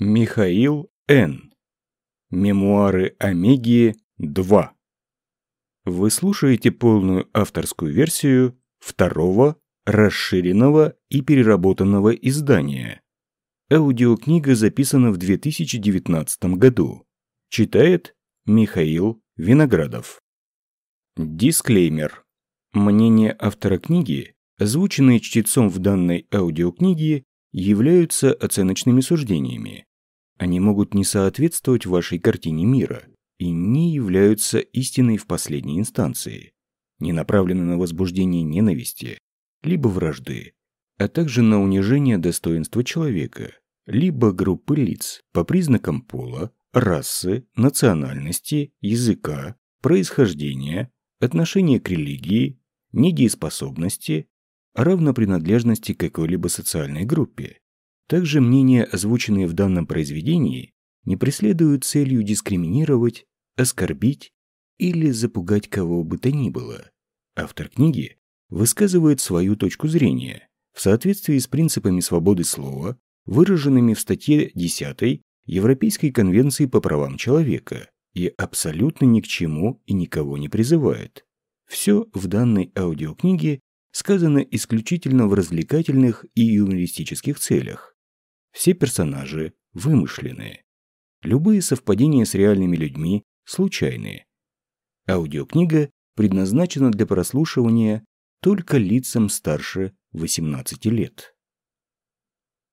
Михаил Н. Мемуары Омеги 2. Вы слушаете полную авторскую версию второго, расширенного и переработанного издания. Аудиокнига записана в 2019 году. Читает Михаил Виноградов. Дисклеймер. Мнение автора книги, озвученные чтецом в данной аудиокниге, являются оценочными суждениями. Они могут не соответствовать вашей картине мира и не являются истиной в последней инстанции, не направлены на возбуждение ненависти, либо вражды, а также на унижение достоинства человека, либо группы лиц по признакам пола, расы, национальности, языка, происхождения, отношения к религии, недееспособности, равнопринадлежности к какой-либо социальной группе. Также мнения, озвученные в данном произведении, не преследуют целью дискриминировать, оскорбить или запугать кого бы то ни было. Автор книги высказывает свою точку зрения в соответствии с принципами свободы слова, выраженными в статье 10 Европейской конвенции по правам человека и абсолютно ни к чему и никого не призывает. Все в данной аудиокниге сказано исключительно в развлекательных и юмористических целях. Все персонажи вымышленные. Любые совпадения с реальными людьми случайные. Аудиокнига предназначена для прослушивания только лицам старше 18 лет.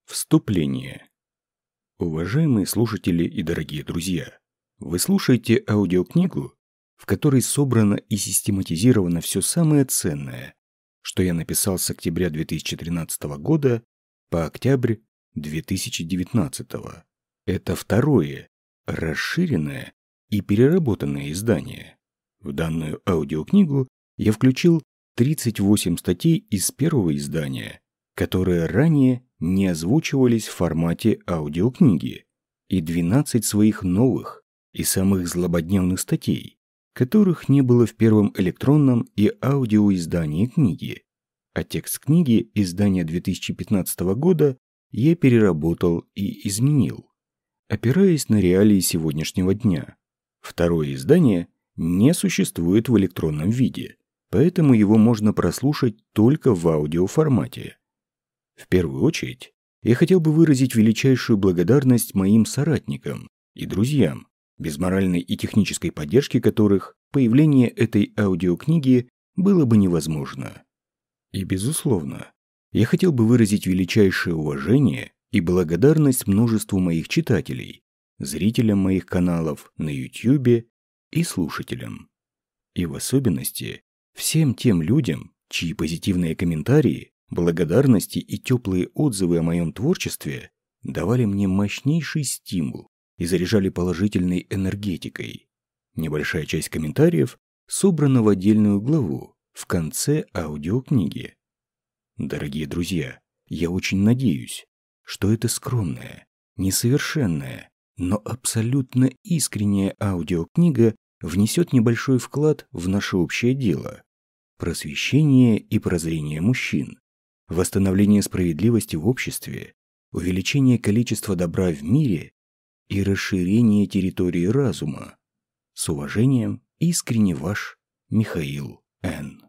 Вступление. Уважаемые слушатели и дорогие друзья, вы слушаете аудиокнигу, в которой собрано и систематизировано все самое ценное, что я написал с октября 2013 года по октябрь 2019. Это второе, расширенное и переработанное издание. В данную аудиокнигу я включил 38 статей из первого издания, которые ранее не озвучивались в формате аудиокниги, и 12 своих новых и самых злободневных статей, которых не было в первом электронном и аудиоиздании книги. А текст книги издания 2015 года я переработал и изменил, опираясь на реалии сегодняшнего дня. Второе издание не существует в электронном виде, поэтому его можно прослушать только в аудиоформате. В первую очередь, я хотел бы выразить величайшую благодарность моим соратникам и друзьям, без моральной и технической поддержки которых появление этой аудиокниги было бы невозможно. И, безусловно, я хотел бы выразить величайшее уважение и благодарность множеству моих читателей, зрителям моих каналов на YouTube и слушателям. И в особенности всем тем людям, чьи позитивные комментарии, благодарности и теплые отзывы о моем творчестве давали мне мощнейший стимул и заряжали положительной энергетикой. Небольшая часть комментариев собрана в отдельную главу в конце аудиокниги. Дорогие друзья, я очень надеюсь, что эта скромная, несовершенная, но абсолютно искренняя аудиокнига внесет небольшой вклад в наше общее дело – просвещение и прозрение мужчин, восстановление справедливости в обществе, увеличение количества добра в мире и расширение территории разума. С уважением, искренне ваш Михаил Н.